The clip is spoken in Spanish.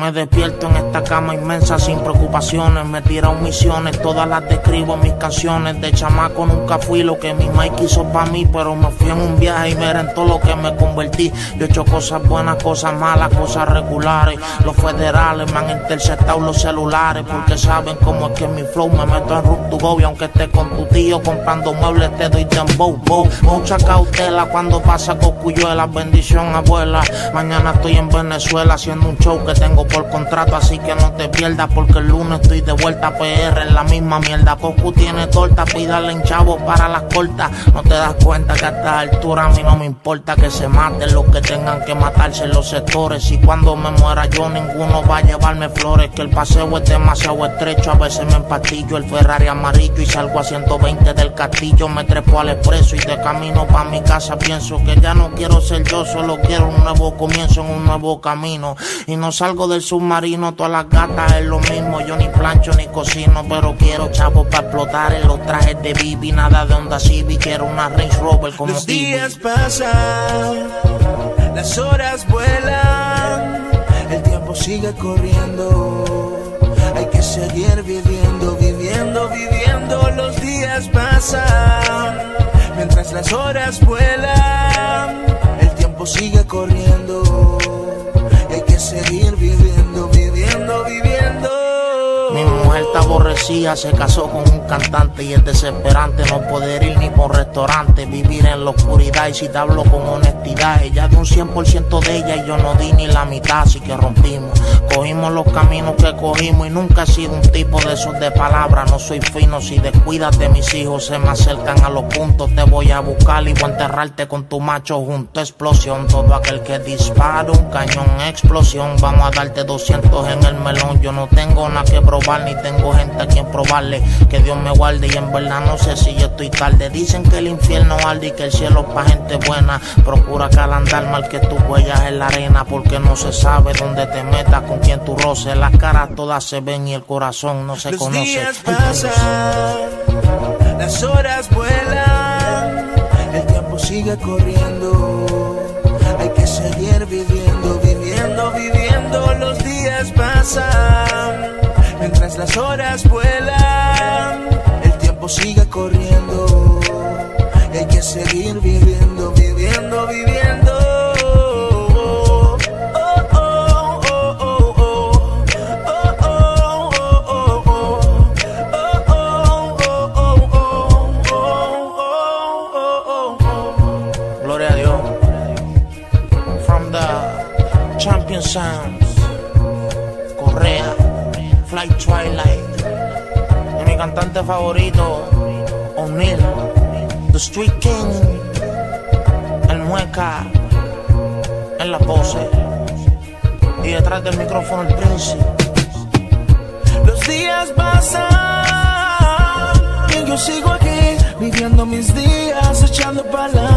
Me despierto en esta cama inmensa sin preocupaciones. Me tiran misiones, todas las describo en mis canciones. De chamaco nunca fui lo que mi Mike hizo para mí, pero me fui en un viaje y miren todo lo que me convertí. Yo he hecho cosas buenas, cosas malas, cosas regulares. Los federales me han interceptado los celulares porque saben cómo es que mi flow me meto en root to go. Y aunque esté con tu tío comprando muebles, te doy dembow, bow. Mucha cautela cuando pasa cocuyuela. Bendición, abuela. Mañana estoy en Venezuela haciendo un show que tengo por contrato, así que no te pierdas porque el lunes estoy de vuelta PR en la misma mierda. Cocu tiene torta, pídale en chavo para las cortas. No te das cuenta que a esta altura a mí no me importa que se maten los que tengan que matarse en los sectores. Y cuando me muera yo, ninguno va a llevarme flores. Que el paseo es demasiado estrecho, a veces me empastillo el Ferrari amarillo y salgo a 120 del castillo. Me trepo al expreso y de camino para mi casa pienso que ya no quiero ser yo, solo quiero un nuevo comienzo en un nuevo camino. Y no salgo del submarino, todas las gatas es lo mismo. Yo ni plancho ni cocino, pero quiero chavos para explotar en los trajes de Bibi. Nada de onda Civic, quiero una Range Rover como Los días pasan, las horas vuelan, el tiempo sigue corriendo. Hay que seguir viviendo, viviendo, viviendo. Los días pasan, mientras las horas vuelan, el tiempo sigue corriendo. Hay que seguir viviendo, Está aborrecida, se casó con un cantante y es desesperante no poder ir ni por restaurante, vivir en la oscuridad y si te hablo con honestidad, ella de un 100% de ella y yo no di ni la mitad, así que rompimos, cogimos los caminos que cogimos y nunca he sido un tipo de esos de palabras, no soy fino, si descuidas de mis hijos se me acercan a los puntos, te voy a buscar y voy a enterrarte con tu macho junto, explosión, todo aquel que dispara un cañón, explosión, vamos a darte 200 en el melón, yo no tengo nada que probar ni tengo gente a quien probarle que Dios me guarde y en verdad no sé si yo estoy tarde. Dicen que el infierno arde y que el cielo es pa' gente buena. Procura que al andar mal que tus huellas en la arena porque no se sabe dónde te metas, con quién tú roces. Las caras todas se ven y el corazón no se Los conoce. días pasan, las horas vuelan, el tiempo sigue corriendo. Hay que seguir viviendo, viviendo, viviendo. Los días pasan, las horas vuelan, el tiempo sigue corriendo. Hay que seguir viviendo, viviendo, viviendo. Gloria a Dios. From the Champion Sounds, Correa, Flight Twilight. Y mi cantante favorito, O'Neill, The Street King, el Mueca, en la pose. Y detrás del micrófono el príncipe. Los días pasan y yo sigo aquí viviendo mis días echando pa'lante.